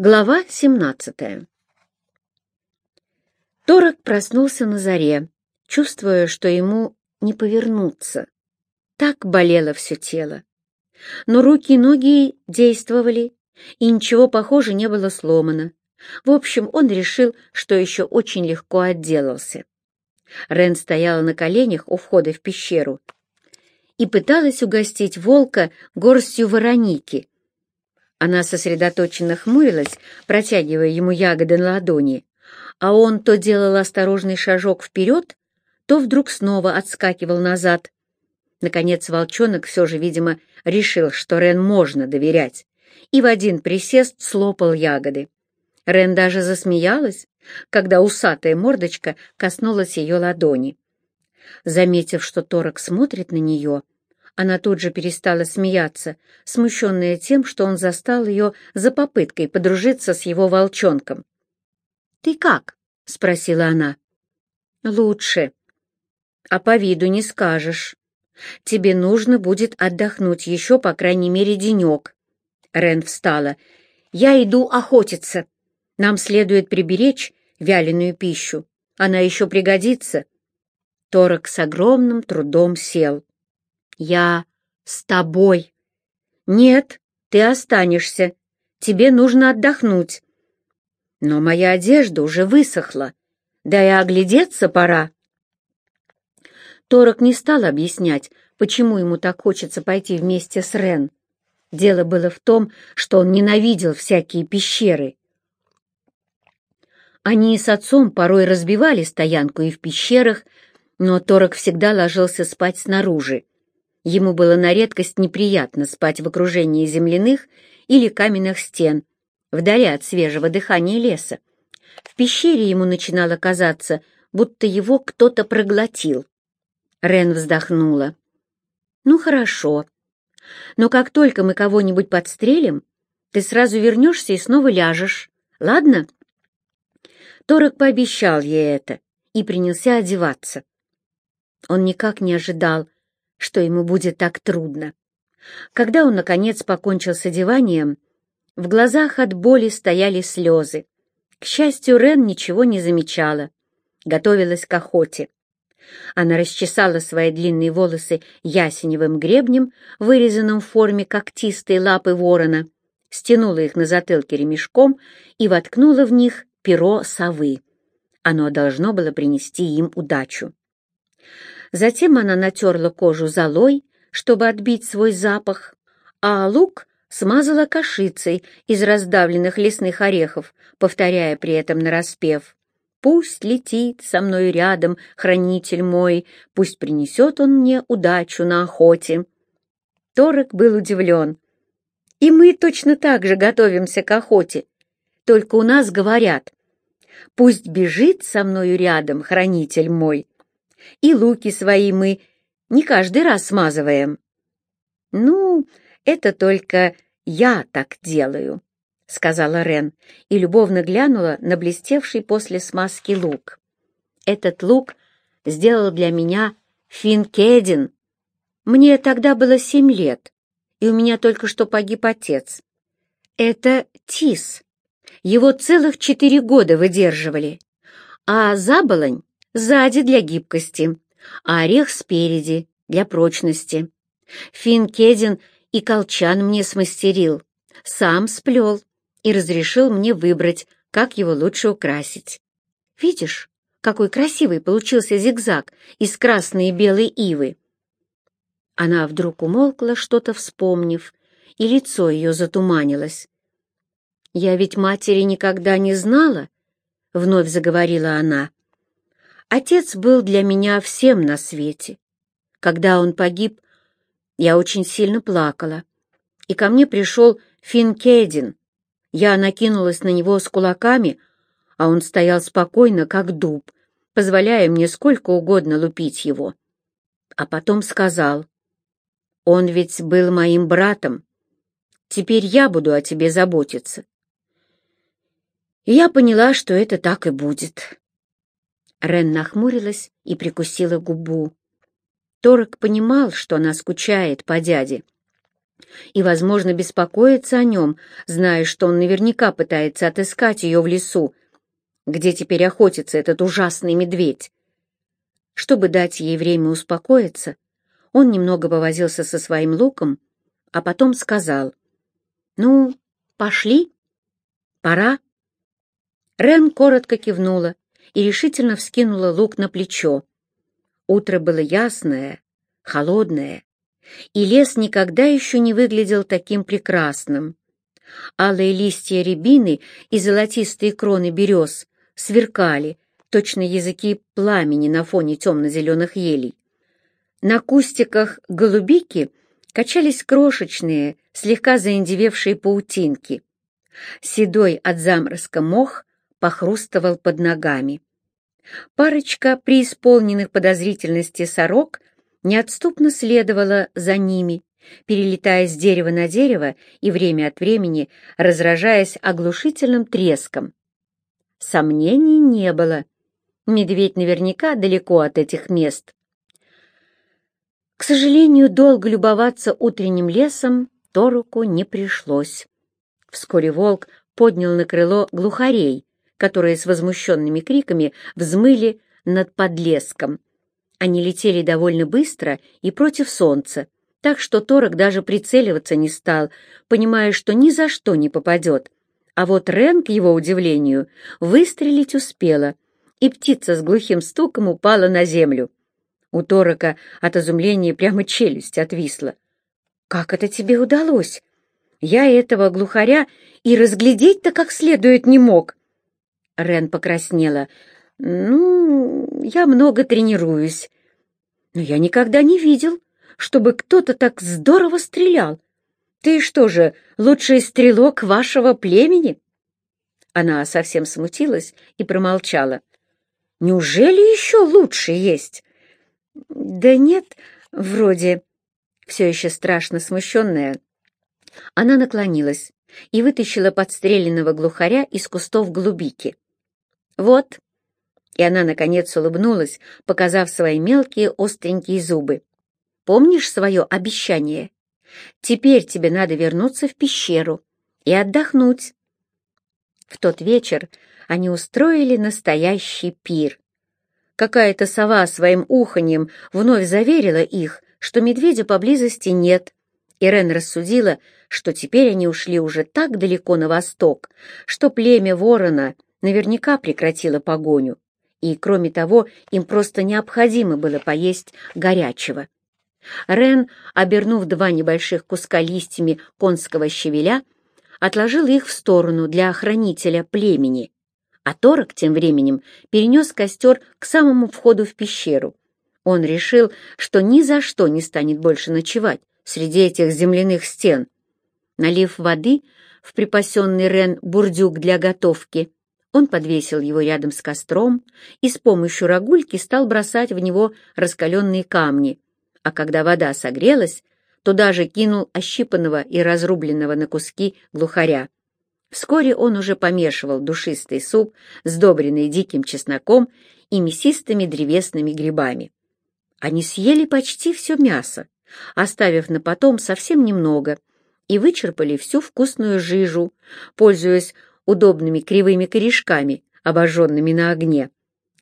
Глава 17 Торок проснулся на заре, чувствуя, что ему не повернуться. Так болело все тело. Но руки и ноги действовали, и ничего похоже не было сломано. В общем, он решил, что еще очень легко отделался. Рен стояла на коленях у входа в пещеру и пыталась угостить волка горстью вороники. Она сосредоточенно хмурилась, протягивая ему ягоды на ладони, а он то делал осторожный шажок вперед, то вдруг снова отскакивал назад. Наконец волчонок все же, видимо, решил, что Рен можно доверять, и в один присест слопал ягоды. Рен даже засмеялась, когда усатая мордочка коснулась ее ладони. Заметив, что Торок смотрит на нее, она тут же перестала смеяться, смущенная тем, что он застал ее за попыткой подружиться с его волчонком. «Ты как?» — спросила она. «Лучше. А по виду не скажешь. Тебе нужно будет отдохнуть еще, по крайней мере, денек». Рен встала. «Я иду охотиться. Нам следует приберечь вяленую пищу. Она еще пригодится». Торок с огромным трудом сел. «Я с тобой». «Нет, ты останешься. Тебе нужно отдохнуть». «Но моя одежда уже высохла. Да и оглядеться пора». Торок не стал объяснять, почему ему так хочется пойти вместе с Рен. Дело было в том, что он ненавидел всякие пещеры. Они с отцом порой разбивали стоянку и в пещерах, но Торок всегда ложился спать снаружи. Ему было на редкость неприятно спать в окружении земляных или каменных стен, вдали от свежего дыхания леса. В пещере ему начинало казаться, будто его кто-то проглотил. Рен вздохнула. «Ну, хорошо. Но как только мы кого-нибудь подстрелим, ты сразу вернешься и снова ляжешь. Ладно?» Торок пообещал ей это и принялся одеваться. Он никак не ожидал, что ему будет так трудно. Когда он, наконец, покончил с одеванием, в глазах от боли стояли слезы. К счастью, Рен ничего не замечала, готовилась к охоте. Она расчесала свои длинные волосы ясеневым гребнем, вырезанным в форме когтистой лапы ворона, стянула их на затылке ремешком и воткнула в них перо совы. Оно должно было принести им удачу. Затем она натерла кожу золой, чтобы отбить свой запах, а лук смазала кашицей из раздавленных лесных орехов, повторяя при этом нараспев «Пусть летит со мной рядом хранитель мой, пусть принесет он мне удачу на охоте». Торок был удивлен. «И мы точно так же готовимся к охоте, только у нас говорят «Пусть бежит со мною рядом хранитель мой», и луки свои мы не каждый раз смазываем. Ну, это только я так делаю, — сказала Рен и любовно глянула на блестевший после смазки лук. Этот лук сделал для меня Финкедин. Мне тогда было семь лет, и у меня только что погиб отец. Это Тис. Его целых четыре года выдерживали. А заболонь сзади для гибкости, а орех спереди для прочности. Финкедин и колчан мне смастерил, сам сплел и разрешил мне выбрать, как его лучше украсить. Видишь, какой красивый получился зигзаг из красной и белой ивы. Она вдруг умолкла, что-то вспомнив, и лицо ее затуманилось. «Я ведь матери никогда не знала», — вновь заговорила она. Отец был для меня всем на свете. Когда он погиб, я очень сильно плакала. И ко мне пришел Финкедин. Я накинулась на него с кулаками, а он стоял спокойно, как дуб, позволяя мне сколько угодно лупить его. А потом сказал, «Он ведь был моим братом. Теперь я буду о тебе заботиться». И я поняла, что это так и будет. Рен нахмурилась и прикусила губу. Торок понимал, что она скучает по дяде. и, возможно, беспокоиться о нем, зная, что он наверняка пытается отыскать ее в лесу, где теперь охотится этот ужасный медведь. Чтобы дать ей время успокоиться, он немного повозился со своим луком, а потом сказал, «Ну, пошли, пора». Рен коротко кивнула и решительно вскинула лук на плечо. Утро было ясное, холодное, и лес никогда еще не выглядел таким прекрасным. Алые листья рябины и золотистые кроны берез сверкали, точно языки пламени на фоне темно-зеленых елей. На кустиках голубики качались крошечные, слегка заиндевевшие паутинки. Седой от заморозка мох похрустывал под ногами. Парочка преисполненных подозрительности сорок неотступно следовала за ними, перелетая с дерева на дерево и время от времени разражаясь оглушительным треском. Сомнений не было. Медведь наверняка далеко от этих мест. К сожалению, долго любоваться утренним лесом Торуку не пришлось. Вскоре волк поднял на крыло глухарей, которые с возмущенными криками взмыли над подлеском. Они летели довольно быстро и против солнца, так что Торок даже прицеливаться не стал, понимая, что ни за что не попадет. А вот Рен, к его удивлению, выстрелить успела, и птица с глухим стуком упала на землю. У Торока от изумления прямо челюсть отвисла. «Как это тебе удалось? Я этого глухаря и разглядеть-то как следует не мог!» Рен покраснела. «Ну, я много тренируюсь. Но я никогда не видел, чтобы кто-то так здорово стрелял. Ты что же, лучший стрелок вашего племени?» Она совсем смутилась и промолчала. «Неужели еще лучше есть?» «Да нет, вроде...» Все еще страшно смущенная, она наклонилась и вытащила подстреленного глухаря из кустов голубики. «Вот». И она, наконец, улыбнулась, показав свои мелкие остренькие зубы. «Помнишь свое обещание? Теперь тебе надо вернуться в пещеру и отдохнуть». В тот вечер они устроили настоящий пир. Какая-то сова своим уханьем вновь заверила их, что медведя поблизости нет. Ирен рассудила, что теперь они ушли уже так далеко на восток, что племя ворона — наверняка прекратила погоню, и, кроме того, им просто необходимо было поесть горячего. Рен, обернув два небольших куска листьями конского щавеля, отложил их в сторону для охранителя племени, а Торок тем временем перенес костер к самому входу в пещеру. Он решил, что ни за что не станет больше ночевать среди этих земляных стен. Налив воды в припасенный Рен бурдюк для готовки, он подвесил его рядом с костром и с помощью рогульки стал бросать в него раскаленные камни, а когда вода согрелась, туда же кинул ощипанного и разрубленного на куски глухаря. Вскоре он уже помешивал душистый суп, сдобренный диким чесноком и мясистыми древесными грибами. Они съели почти все мясо, оставив на потом совсем немного, и вычерпали всю вкусную жижу, пользуясь удобными кривыми корешками, обожженными на огне.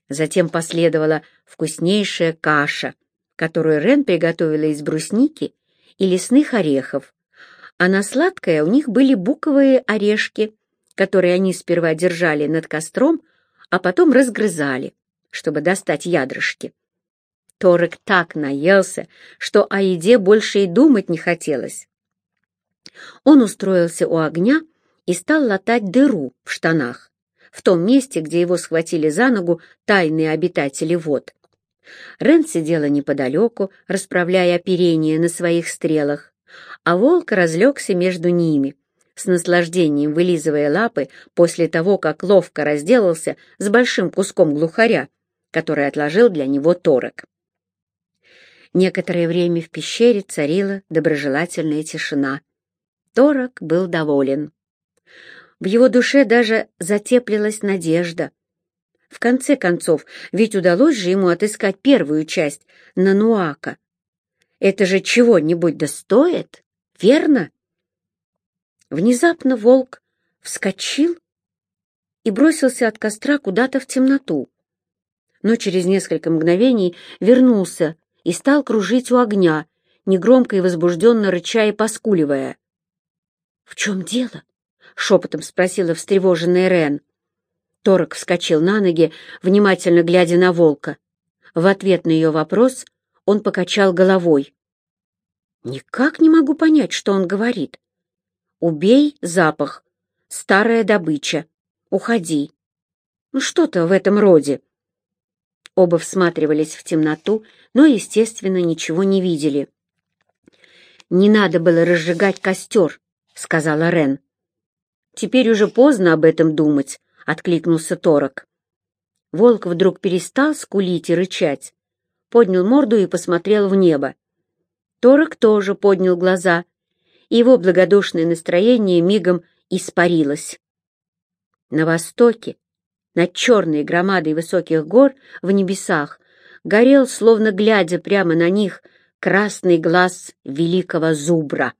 Затем последовала вкуснейшая каша, которую Рен приготовила из брусники и лесных орехов. А на сладкое у них были буковые орешки, которые они сперва держали над костром, а потом разгрызали, чтобы достать ядрышки. Торек так наелся, что о еде больше и думать не хотелось. Он устроился у огня и стал латать дыру в штанах, в том месте, где его схватили за ногу тайные обитатели вод. Рен сидела неподалеку, расправляя оперение на своих стрелах, а волк разлегся между ними, с наслаждением вылизывая лапы после того, как ловко разделался с большим куском глухаря, который отложил для него торок. Некоторое время в пещере царила доброжелательная тишина. Торок был доволен. В его душе даже затеплилась надежда. В конце концов, ведь удалось же ему отыскать первую часть Нануака. Это же чего-нибудь достоит? верно?» Внезапно волк вскочил и бросился от костра куда-то в темноту. Но через несколько мгновений вернулся и стал кружить у огня, негромко и возбужденно рыча и поскуливая. «В чем дело?» — шепотом спросила встревоженная Рен. Торок вскочил на ноги, внимательно глядя на волка. В ответ на ее вопрос он покачал головой. «Никак не могу понять, что он говорит. Убей запах. Старая добыча. Уходи. Ну, что-то в этом роде». Оба всматривались в темноту, но, естественно, ничего не видели. «Не надо было разжигать костер», — сказала Рен. «Теперь уже поздно об этом думать», — откликнулся Торок. Волк вдруг перестал скулить и рычать, поднял морду и посмотрел в небо. Торок тоже поднял глаза, и его благодушное настроение мигом испарилось. На востоке, над черной громадой высоких гор в небесах, горел, словно глядя прямо на них, красный глаз великого зубра.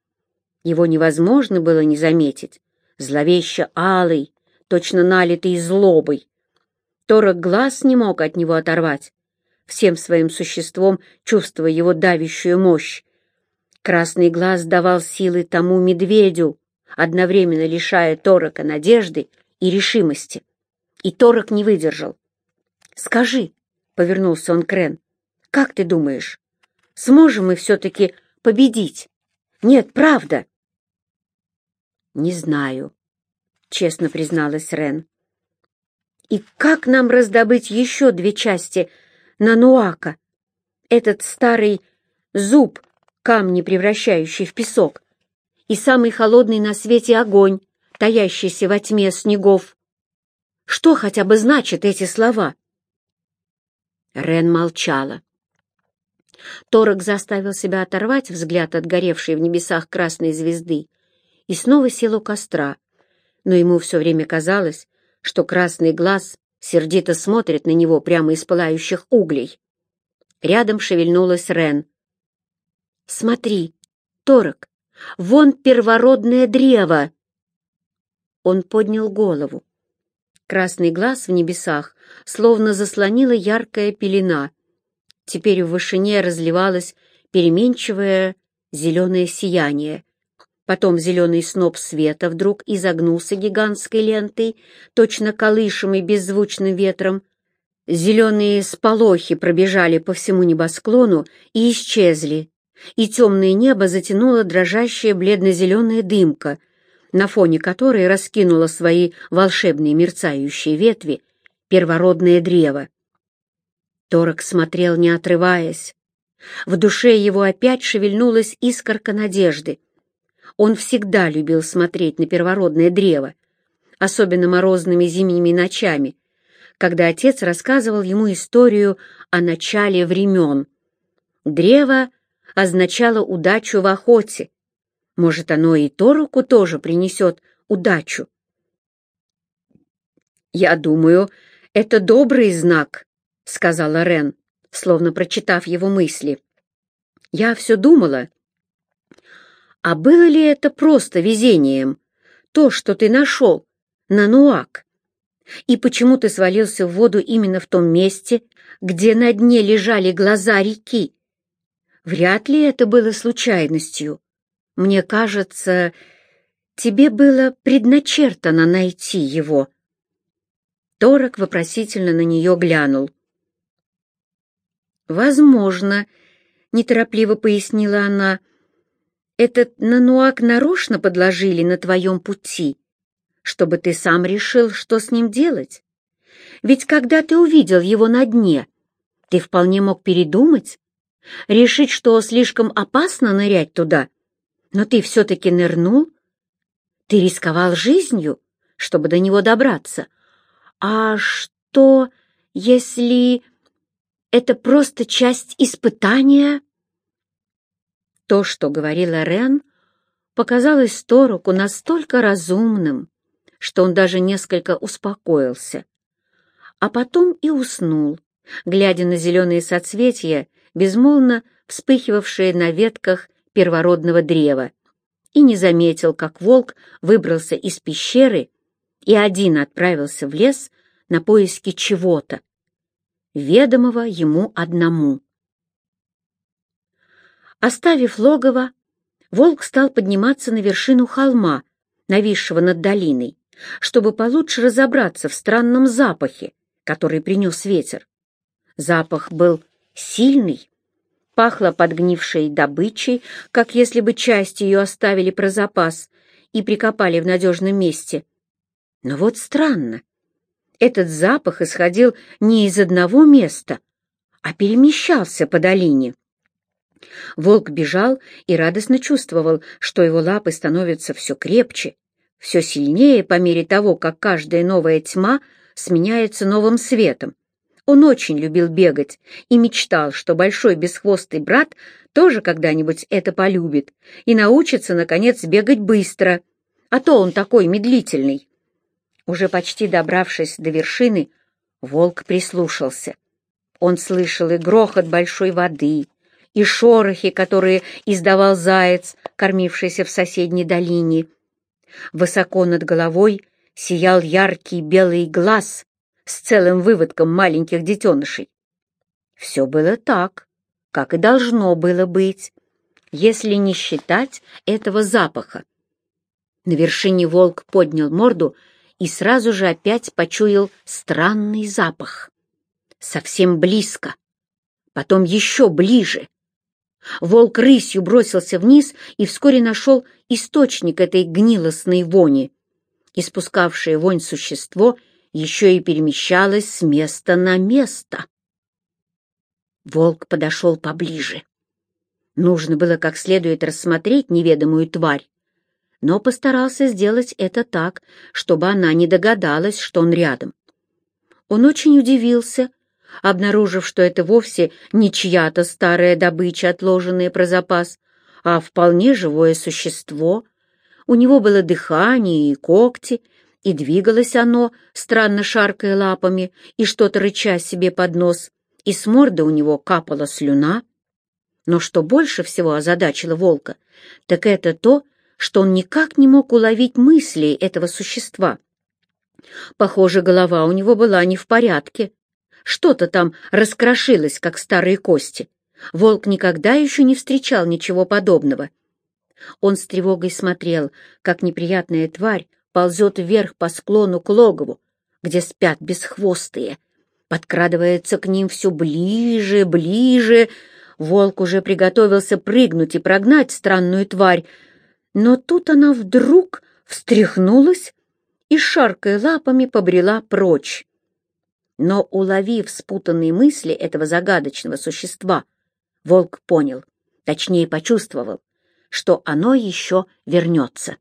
Его невозможно было не заметить, зловеще алый, точно налитый злобой. Торок глаз не мог от него оторвать, всем своим существом чувствуя его давящую мощь. Красный глаз давал силы тому медведю, одновременно лишая Торока надежды и решимости. И Торок не выдержал. «Скажи», — повернулся он к Рен, — «как ты думаешь, сможем мы все-таки победить? Нет, правда. Не знаю, честно призналась Рен. И как нам раздобыть еще две части Нануака? Этот старый зуб, камни, превращающий в песок, и самый холодный на свете огонь, таящийся во тьме снегов. Что хотя бы значат эти слова? Рен молчала. Торок заставил себя оторвать взгляд от горевшей в небесах красной звезды и снова сел у костра, но ему все время казалось, что красный глаз сердито смотрит на него прямо из пылающих углей. Рядом шевельнулась Рен. «Смотри, Торок, вон первородное древо!» Он поднял голову. Красный глаз в небесах словно заслонила яркая пелена, Теперь в вышине разливалось переменчивое зеленое сияние. Потом зеленый сноп света вдруг изогнулся гигантской лентой, точно колышемый беззвучным ветром. Зеленые сполохи пробежали по всему небосклону и исчезли, и темное небо затянуло дрожащая бледно-зеленая дымка, на фоне которой раскинуло свои волшебные мерцающие ветви первородное древо. Торок смотрел, не отрываясь. В душе его опять шевельнулась искорка надежды. Он всегда любил смотреть на первородное древо, особенно морозными зимними ночами, когда отец рассказывал ему историю о начале времен. Древо означало удачу в охоте. Может, оно и Торуку тоже принесет удачу. «Я думаю, это добрый знак», — сказала Рен, словно прочитав его мысли. «Я все думала, а было ли это просто везением, то, что ты нашел, на Нуак? И почему ты свалился в воду именно в том месте, где на дне лежали глаза реки? Вряд ли это было случайностью. Мне кажется, тебе было предначертано найти его». Торок вопросительно на нее глянул. «Возможно», — неторопливо пояснила она, — «этот нануак нарочно подложили на твоем пути, чтобы ты сам решил, что с ним делать. Ведь когда ты увидел его на дне, ты вполне мог передумать, решить, что слишком опасно нырять туда, но ты все-таки нырнул, ты рисковал жизнью, чтобы до него добраться. А что, если это просто часть испытания?» То, что говорила Рен, показалось Торуку настолько разумным, что он даже несколько успокоился, а потом и уснул, глядя на зеленые соцветия, безмолвно вспыхивавшие на ветках первородного древа. и не заметил, как волк выбрался из пещеры и один отправился в лес на поиски чего-то, ведомого ему одному. Оставив логово, волк стал подниматься на вершину холма, нависшего над долиной, чтобы получше разобраться в странном запахе, который принес ветер. Запах был сильный, пахло подгнившей добычей, как если бы часть ее оставили про запас и прикопали в надежном месте. Но вот странно, этот запах исходил не из одного места, а перемещался по долине. Волк бежал и радостно чувствовал, что его лапы становятся все крепче, все сильнее по мере того, как каждая новая тьма сменяется новым светом. Он очень любил бегать и мечтал, что большой бесхвостый брат тоже когда-нибудь это полюбит и научится, наконец, бегать быстро, а то он такой медлительный. Уже почти добравшись до вершины, волк прислушался. Он слышал и грохот большой воды, и шорохи, которые издавал заяц, кормившийся в соседней долине. Высоко над головой сиял яркий белый глаз с целым выводком маленьких детенышей. Все было так, как и должно было быть, если не считать этого запаха. На вершине волк поднял морду и сразу же опять почуял странный запах. Совсем близко, потом еще ближе. Волк рысью бросился вниз и вскоре нашел источник этой гнилостной вони. Испускавшее вонь существо еще и перемещалось с места на место. Волк подошел поближе. Нужно было как следует рассмотреть неведомую тварь, но постарался сделать это так, чтобы она не догадалась, что он рядом. Он очень удивился, обнаружив, что это вовсе не чья-то старая добыча, отложенная про запас, а вполне живое существо. У него было дыхание и когти, и двигалось оно, странно шаркая лапами и что-то рыча себе под нос, и с морды у него капала слюна. Но что больше всего озадачило волка, так это то, что он никак не мог уловить мысли этого существа. Похоже, голова у него была не в порядке, что-то там раскрошилось, как старые кости. Волк никогда еще не встречал ничего подобного. Он с тревогой смотрел, как неприятная тварь ползет вверх по склону к логову, где спят бесхвостые. Подкрадывается к ним все ближе, ближе. Волк уже приготовился прыгнуть и прогнать странную тварь, но тут она вдруг встряхнулась и, шаркая лапами, побрела прочь. Но, уловив спутанные мысли этого загадочного существа, волк понял, точнее почувствовал, что оно еще вернется.